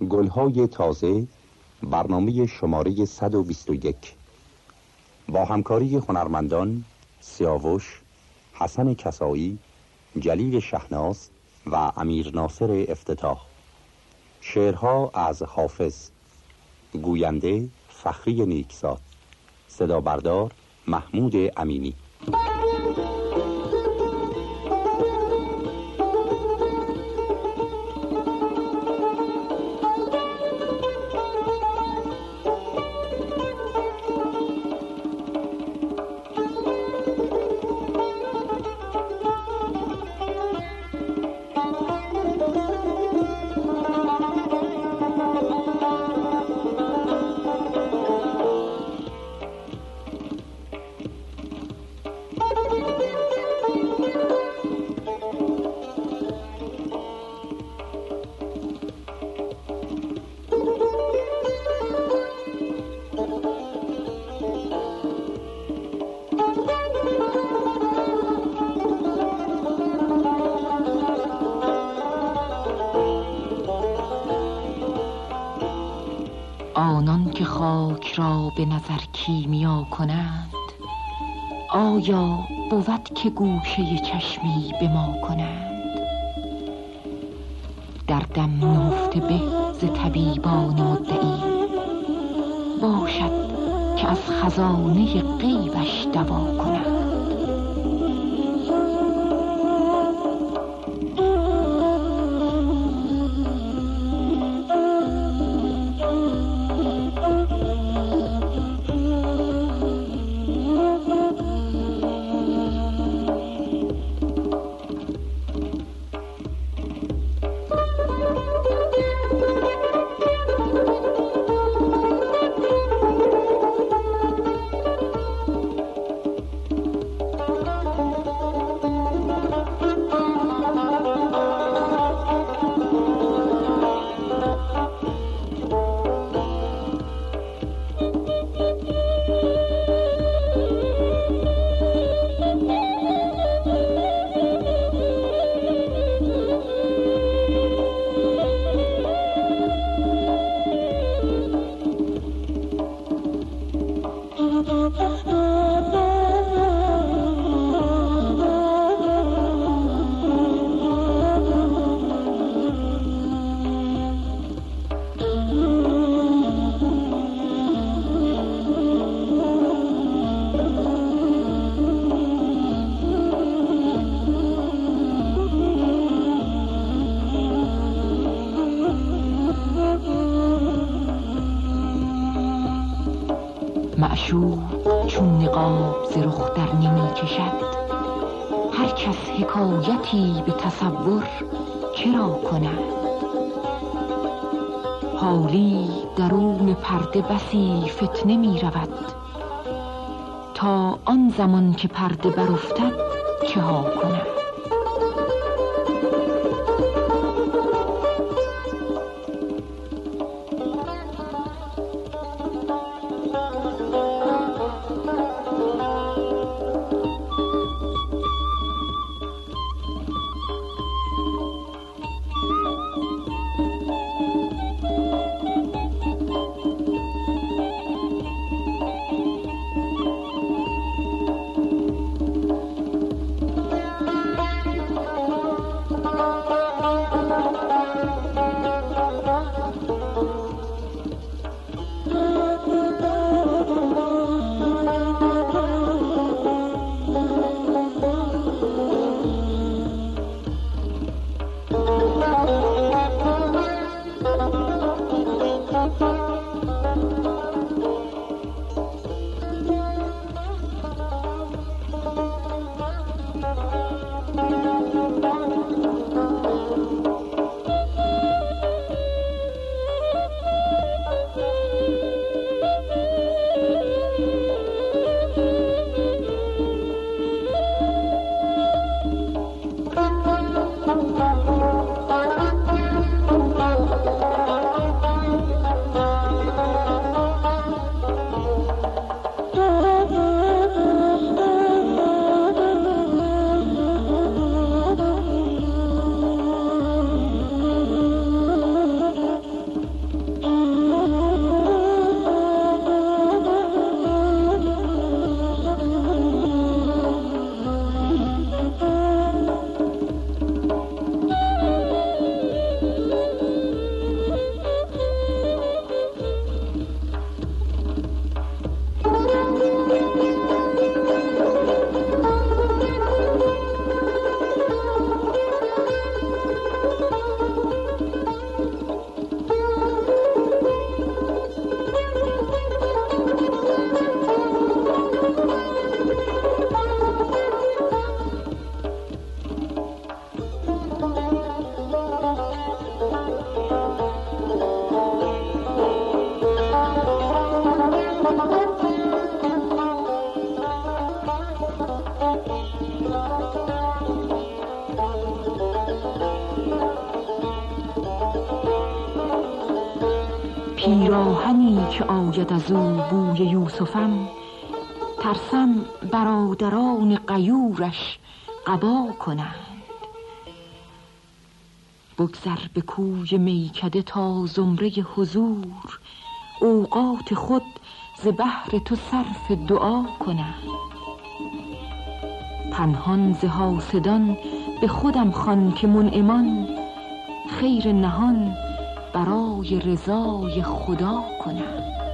گلهای تازه برنامه شماره 121 با همکاری هنرمندان سیاوش، حسن کسایی، جلیل شهناز و امیر ناصر افتتاح. شعرها از حافظ. گوینده فخری نیکزاد. صدا بردار محمود امینی. را به نظر کیمیا کنند؟ آیا بود که گوشه چشمی به ما کنند؟ در دم نهفته به ز طبیبان مدعی باشد که از خزانه غیبش دوا کنند. معشوق چون نقاب ز رخ در نمی کشد. هر کس حکایتی به تصور چرا کند؟ حالی درون پرده بسی فتنه می رود. تا آن زمان که پرده برافتد چه ها کند؟ از او بوی یوسفم ترسم برادران قیورش قبا کنند. بگذر به کوی میکده تا زمره حضور اوقات خود ز بهر تو صرف دعا کنند پنهان ز حاسدان به خودم خوان که منعمان خیر نهان برای رضای خدا کنند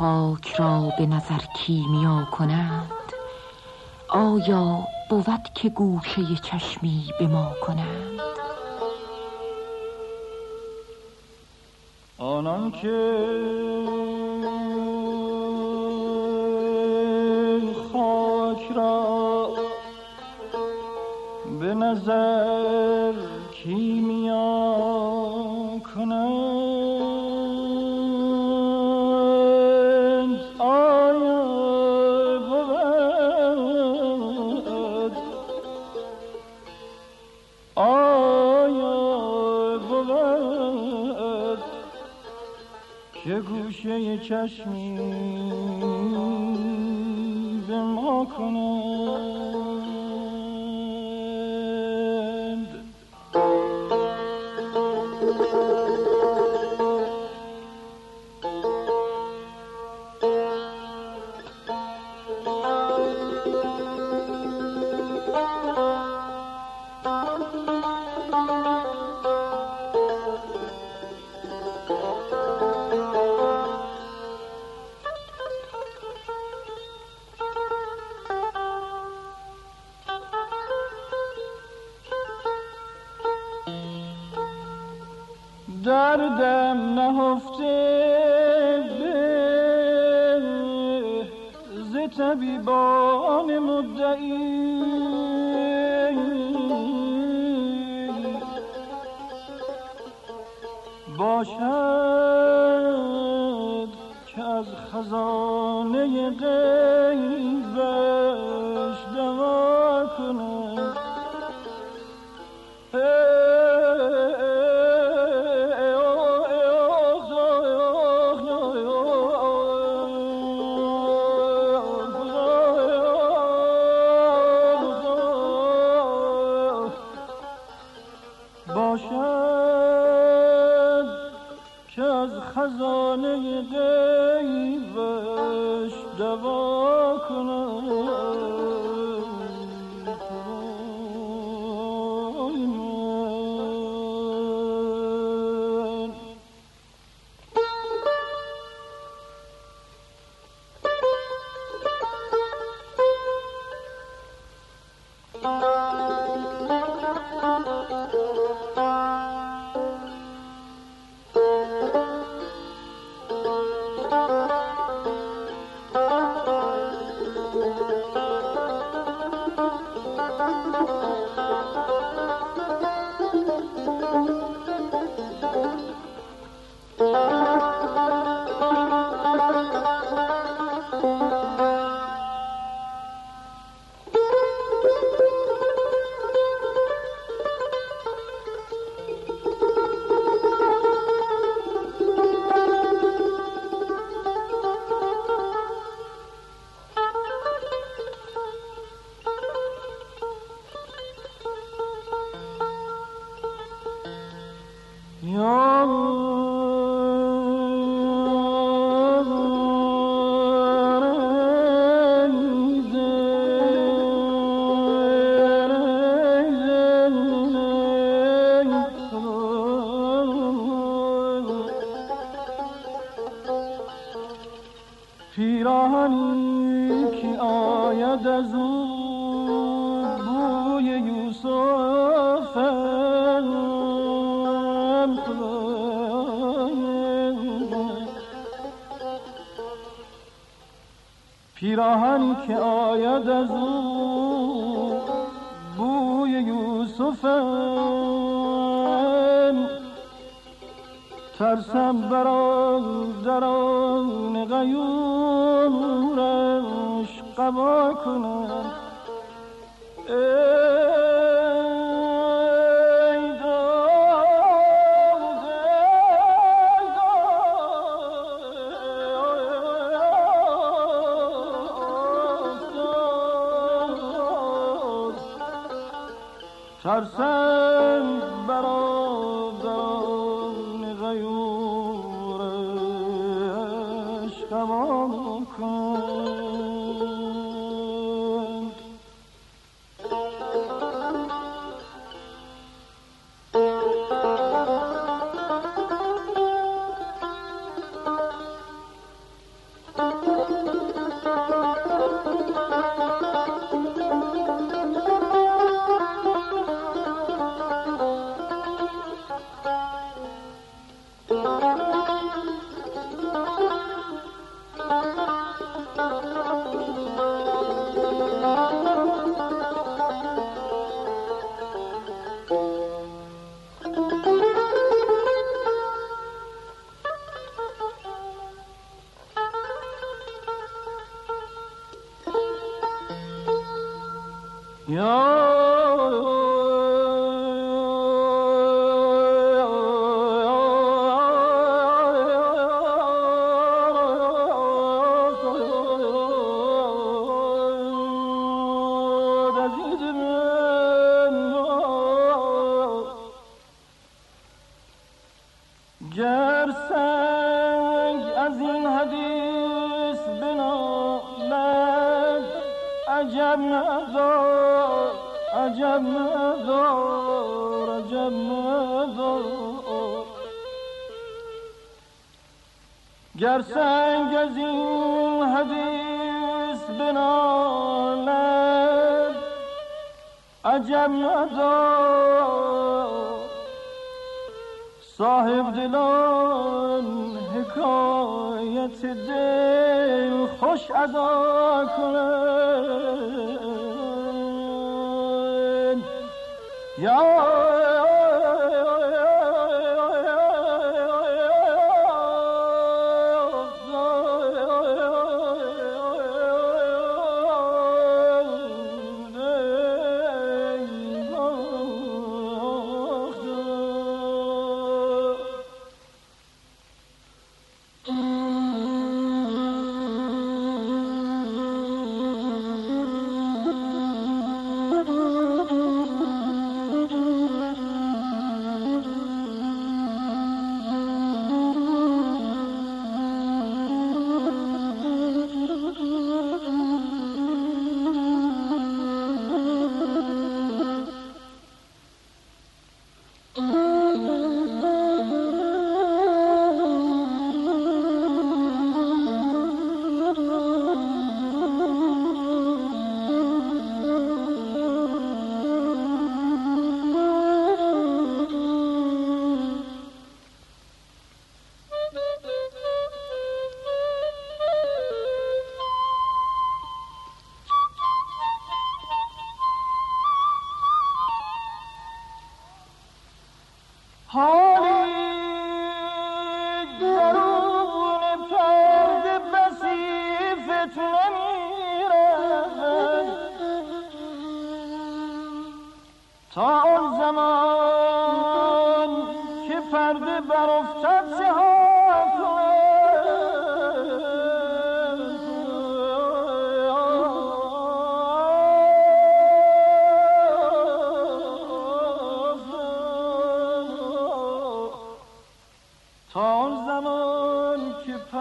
خاک را به نظر کیمیا کنند آیا بود که گوشه چشمی به ما کنند آنان که خاک را به نظر کیمیا گوشه چشمی به ما کنه. باشد پیراهن که آید از او بوی یوسف ترسم برادران غیورش قبا کنم غیورش غمان گر گر سنگ از این حدیث بنالد عجب ندار صاحب دلان حکایت دل خوش ادا کنند. یا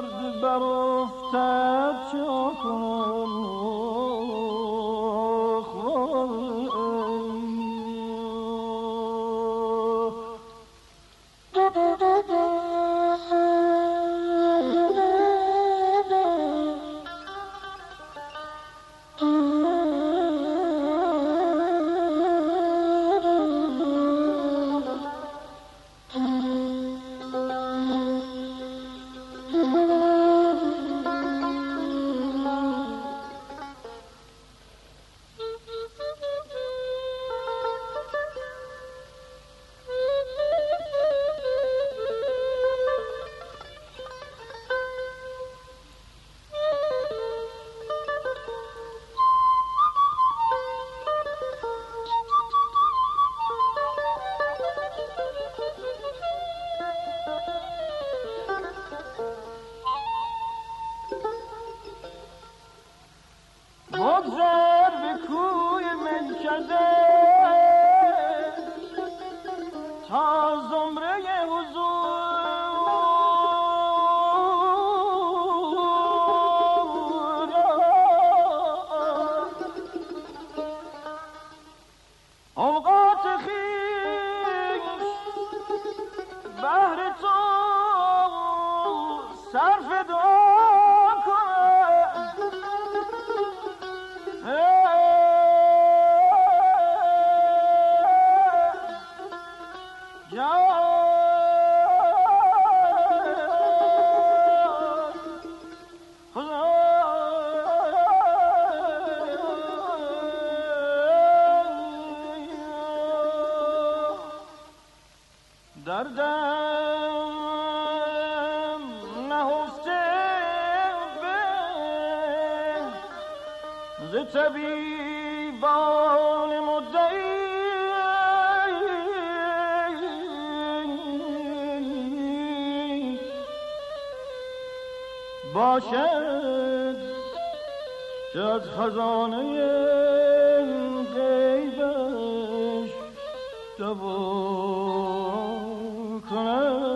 باشد که از خزانه غیبش جواب کند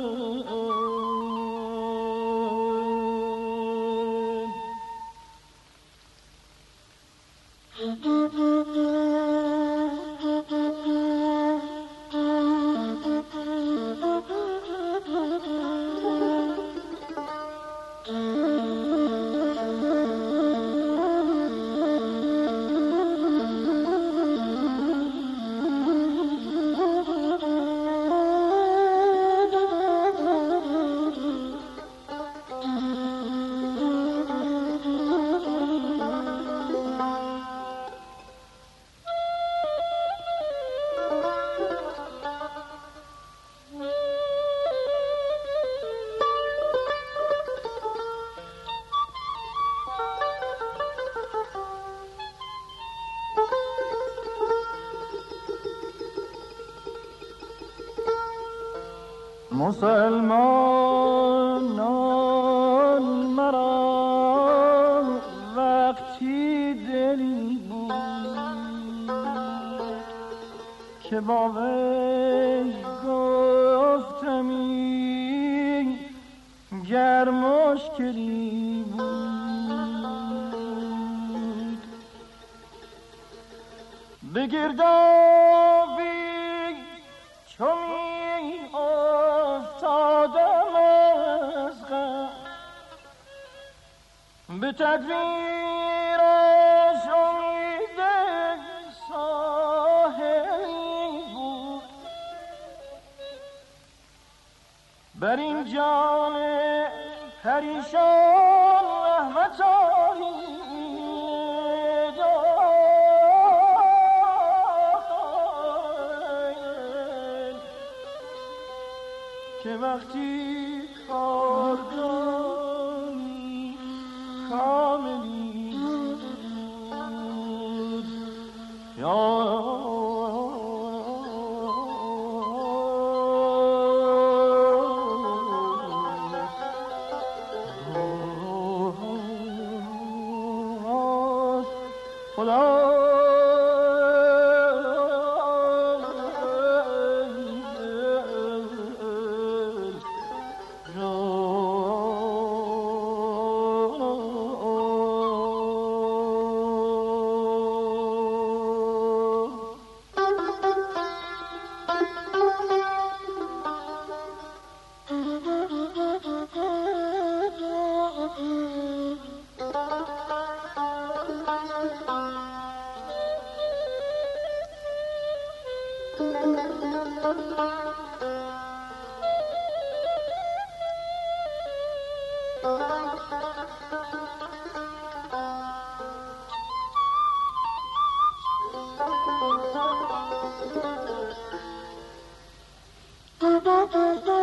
مسلمانان مرا وقتی دلی بود که با وی گفتمی گر مشکلی بود. بگردابی چون به تدبیر بر این جان پریشان رحمت که وقتی No. یا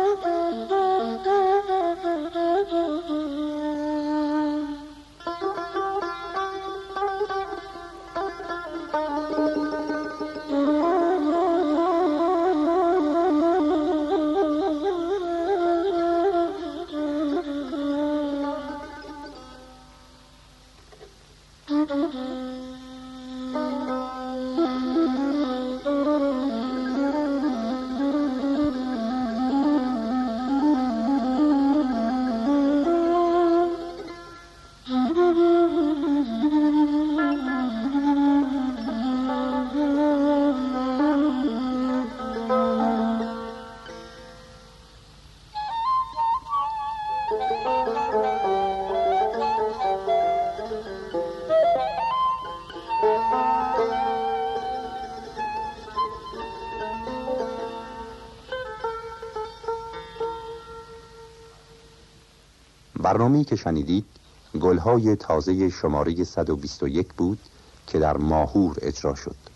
برنامه‌ای که شنیدید گلهای تازه شماره 121 بود که در ماهور اجرا شد.